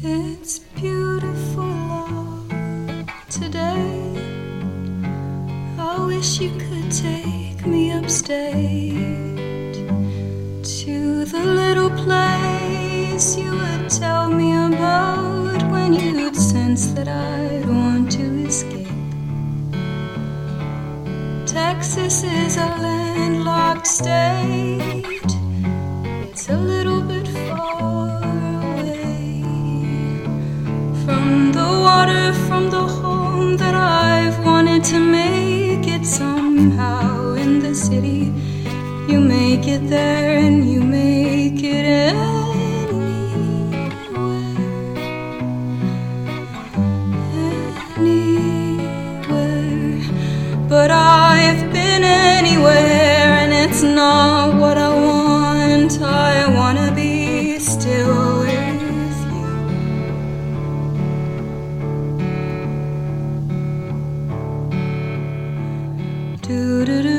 It's beautiful today. I wish you could take me upstate to the little place you would tell me about when you'd sense that I'd want to escape. Texas is a landlocked state. The water, from the home that I've wanted to make it somehow in the city. You make it there and you make it anywhere. Anywhere. But I've been anywhere and it's not Do do do.